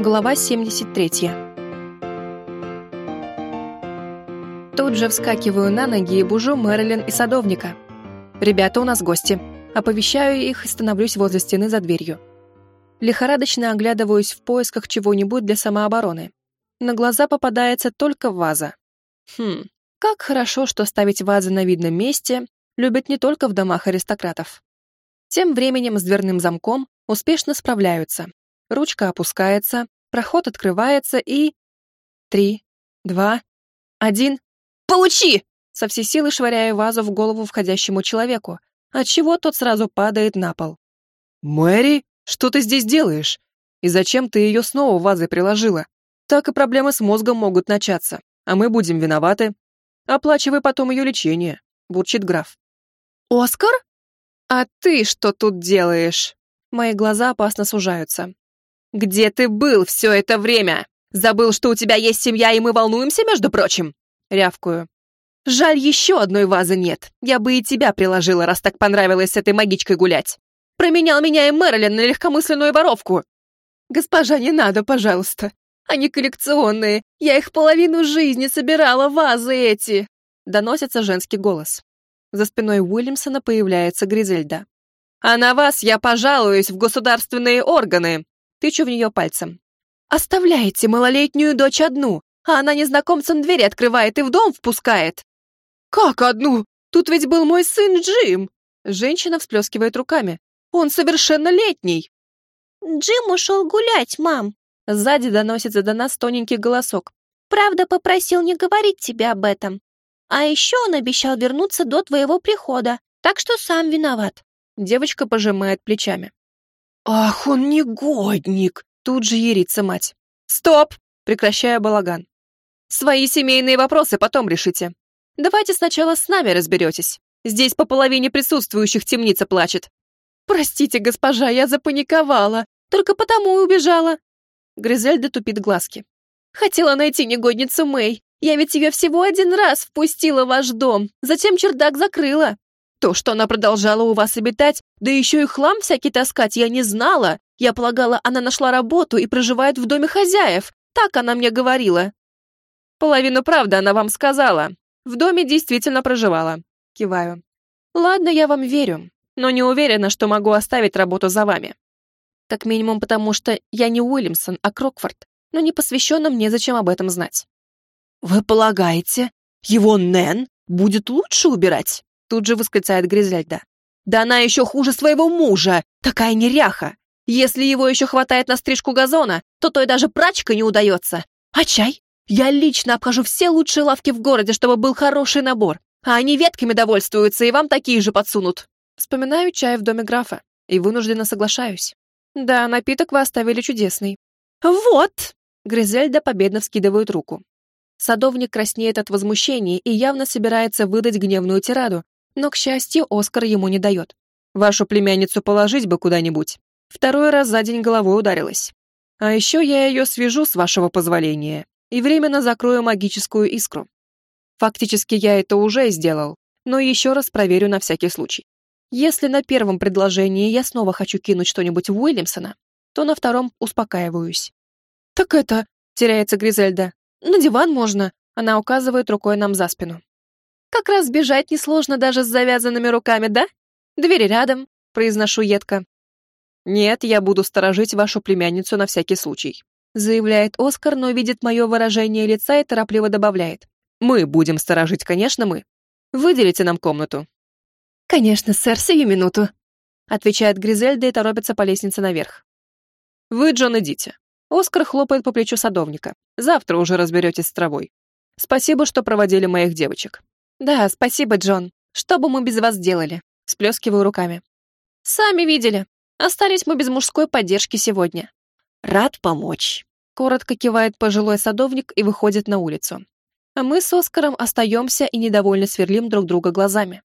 Глава 73. Тут же вскакиваю на ноги и бужу Мэрилин и садовника. «Ребята, у нас гости». Оповещаю их и становлюсь возле стены за дверью. Лихорадочно оглядываюсь в поисках чего-нибудь для самообороны. На глаза попадается только ваза. Хм, как хорошо, что ставить вазы на видном месте любят не только в домах аристократов. Тем временем с дверным замком успешно справляются. Ручка опускается, проход открывается и... Три, два, один... «Получи!» Со всей силы швыряю вазу в голову входящему человеку, отчего тот сразу падает на пол. «Мэри, что ты здесь делаешь? И зачем ты ее снова вазой приложила? Так и проблемы с мозгом могут начаться, а мы будем виноваты. Оплачивай потом ее лечение», — бурчит граф. «Оскар? А ты что тут делаешь?» Мои глаза опасно сужаются. «Где ты был все это время? Забыл, что у тебя есть семья, и мы волнуемся, между прочим?» Рявкую. «Жаль, еще одной вазы нет. Я бы и тебя приложила, раз так понравилось с этой магичкой гулять. Променял меня и Мэрилин на легкомысленную воровку». «Госпожа, не надо, пожалуйста. Они коллекционные. Я их половину жизни собирала, вазы эти!» Доносится женский голос. За спиной Уильямсона появляется Гризельда. «А на вас я пожалуюсь в государственные органы!» Тычу в нее пальцем. «Оставляете малолетнюю дочь одну, а она незнакомцам дверь открывает и в дом впускает!» «Как одну? Тут ведь был мой сын Джим!» Женщина всплескивает руками. «Он совершеннолетний!» «Джим ушел гулять, мам!» Сзади доносится до нас тоненький голосок. «Правда, попросил не говорить тебе об этом. А еще он обещал вернуться до твоего прихода, так что сам виноват». Девочка пожимает плечами. «Ах, он негодник!» Тут же ерится мать. «Стоп!» Прекращая балаган. «Свои семейные вопросы потом решите. Давайте сначала с нами разберетесь. Здесь по половине присутствующих темница плачет». «Простите, госпожа, я запаниковала. Только потому и убежала». Гризельда тупит глазки. «Хотела найти негодницу Мэй. Я ведь ее всего один раз впустила в ваш дом, затем чердак закрыла. То, что она продолжала у вас обитать, да еще и хлам всякий таскать, я не знала. Я полагала, она нашла работу и проживает в доме хозяев. Так она мне говорила. Половину правды она вам сказала. В доме действительно проживала. Киваю. Ладно, я вам верю, но не уверена, что могу оставить работу за вами. Как минимум потому, что я не Уильямсон, а Крокфорд, но не посвященным незачем об этом знать. «Вы полагаете, его Нэн будет лучше убирать?» Тут же восклицает Гризельда. «Да она еще хуже своего мужа! Такая неряха! Если его еще хватает на стрижку газона, то той даже прачка не удается. А чай? Я лично обхожу все лучшие лавки в городе, чтобы был хороший набор. А они ветками довольствуются, и вам такие же подсунут». Вспоминаю чай в доме графа и вынужденно соглашаюсь. Да, напиток вы оставили чудесный. «Вот!» Гризельда победно вскидывает руку. Садовник краснеет от возмущения и явно собирается выдать гневную тираду, но, к счастью, Оскар ему не дает. Вашу племянницу положить бы куда-нибудь. Второй раз за день головой ударилась. А еще я ее свяжу, с вашего позволения, и временно закрою магическую искру. Фактически я это уже сделал, но еще раз проверю на всякий случай. Если на первом предложении я снова хочу кинуть что-нибудь в Уильямсона, то на втором успокаиваюсь. «Так это...» — теряется Гризельда. «На диван можно», — она указывает рукой нам за спину. Как раз бежать несложно даже с завязанными руками, да? Двери рядом, произношу едко. Нет, я буду сторожить вашу племянницу на всякий случай, заявляет Оскар, но видит мое выражение лица и торопливо добавляет. Мы будем сторожить, конечно, мы. Выделите нам комнату. Конечно, сэр, сию минуту, отвечает Гризельда и торопится по лестнице наверх. Вы, Джон, идите. Оскар хлопает по плечу садовника. Завтра уже разберетесь с травой. Спасибо, что проводили моих девочек. «Да, спасибо, Джон. Что бы мы без вас делали?» Сплескиваю руками. «Сами видели. Остались мы без мужской поддержки сегодня». «Рад помочь», — коротко кивает пожилой садовник и выходит на улицу. А мы с Оскаром остаемся и недовольно сверлим друг друга глазами.